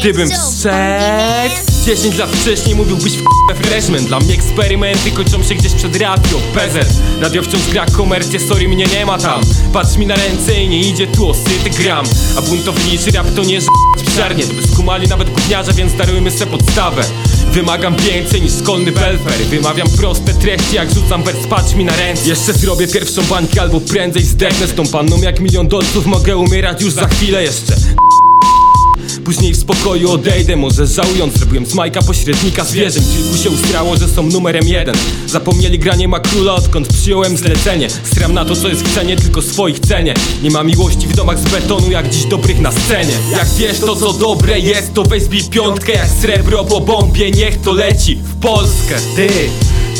Gdybym wszedł 10 lat wcześniej mówiłbyś w freshman. Dla mnie eksperymenty kończą się gdzieś przed radio PZ Radio wciąż gra komercję, sorry mnie nie ma tam. Patrz mi na ręce i nie idzie tu o syty gram. A buntowniczy rap to nie w psiarnie To by skumali nawet gówniarze, więc darujmy se podstawę. Wymagam więcej niż szkolny welfer Wymawiam proste treści jak rzucam wers patrz mi na ręce. Jeszcze zrobię pierwszą bańkę albo prędzej zdechnę. Z tą panną Jak milion dolców mogę umierać już za chwilę jeszcze Później w spokoju odejdę, może żałując Zrobiłem z Majka pośrednika zwierzeń Kilku się ustrało, że są numerem jeden. Zapomnieli granie ma króla, odkąd przyjąłem zlecenie. Stram na to, co jest w cenie, tylko swoich cenie. Nie ma miłości w domach z betonu, jak dziś dobrych na scenie. Jak wiesz to, co dobre jest, to weź piątkę. Jak srebro po bombie, niech to leci w Polskę. Ty,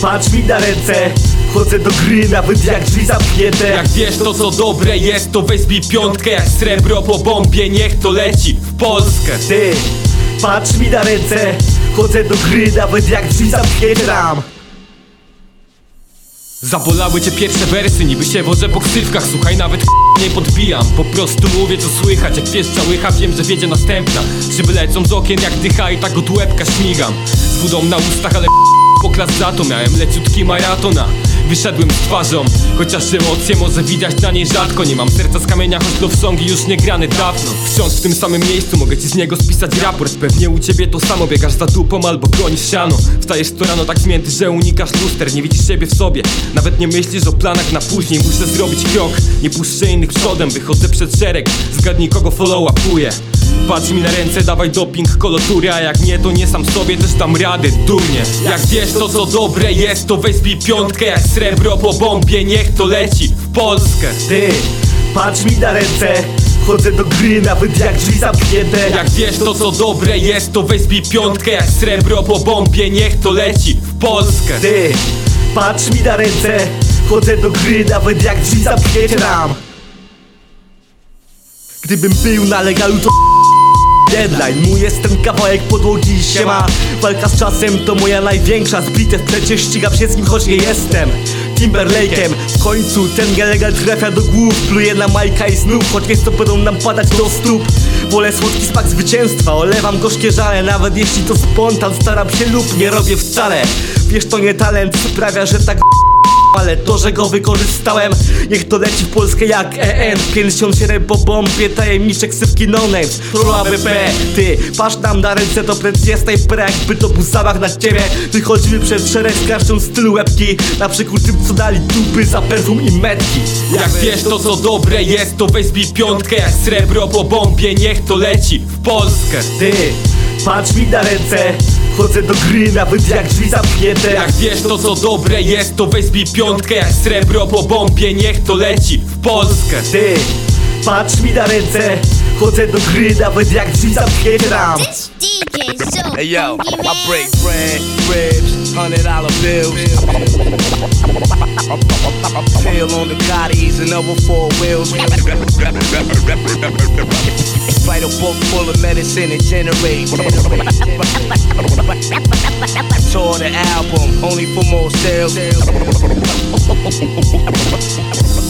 patrz mi na ręce Chodzę do gry nawet jak drzwi zamknięte. Jak wiesz to co dobre jest to weź piątkę Jak srebro po bombie niech to leci w Polskę. Ty, patrz mi na ręce Chodzę do gry nawet jak drzwi zamknięte. Tam Zabolały cię pierwsze wersy, niby się wożę po ksywkach. Słuchaj, nawet nie podbijam. Po prostu mówię co słychać, jak wiesz łycha wiem, że wiedzie następna. Szyby lecą z okien jak dycha i tak od łebka śmigam. Z wodą na ustach, ale poklas za to Miałem leciutki maratona Wyszedłem z twarzą, chociaż emocje może widać na niej rzadko. Nie mam serca z kamienia, choć love songi już nie grane dawno. Wciąż w tym samym miejscu, mogę ci z niego spisać raport. Pewnie u ciebie to samo, biegasz za dupą albo gonisz siano. Wstajesz co rano tak zmięty, że unikasz luster Nie widzisz siebie w sobie, nawet nie myślisz o planach na później Muszę zrobić krok, nie puszczę innych przodem Wychodzę przed szereg, zgadnij kogo follow upuję Patrz mi na ręce, dawaj doping, kolotury A jak nie, to nie sam sobie też dam radę, durnie Jak wiesz to co dobre jest, to weź piątkę. Jak srebro po bombie, niech to leci w Polskę. Ty, patrz mi na ręce. Chodzę do gry nawet jak drzwi zamknięte. Jak wiesz to co dobre jest, to weź piątkę. Jak srebro po bombie, niech to leci w Polskę. Ty, patrz mi na ręce. Chodzę do gry nawet jak drzwi zamknięte tam Gdybym był na legalu to deadline Mój jest ten kawałek podłogi siema Walka z czasem to moja największa Zbitew przecież ścigam się z nim, choć nie jestem Timberlake'em. W końcu ten nielegal trafia do głów Pluje na Majka i znów, choć więc to będą nam padać do stóp. Wolę słodki smak zwycięstwa Olewam gorzkie żale, nawet jeśli to spontan Staram się lub nie robię wcale. Wiesz to nie talent, sprawia, że tak ale to, że go wykorzystałem Niech to leci w Polskę jak EN 57 po bombie, tajemnicze ksywki no names Pro AWP, ty, patrz nam na ręce To prędzej snajpera jakby to był zamach na ciebie. Wychodzimy przez szereg z stylu łebki. Na przykład tym co dali dupy za perfum i metki. Jak wiesz to co dobre jest, to weź piątkę. Jak srebro po bombie, niech to leci w Polskę. Ty, patrz mi na ręce Chodzę do gry nawet jak drzwi zamknięte. Jak wiesz to co dobre jest to weź piątkę. Jak srebro po bombie niech to leci w Polskę. Ty, patrz mi na ręce. Chodzę do gry nawet jak drzwi zamknięte. Tam Hey yo, I break bread, ribs, hundred dollar bills. Tail on the Gottis and over four wheels. Write a book full of medicine and generate. Tour the album, only for more sales.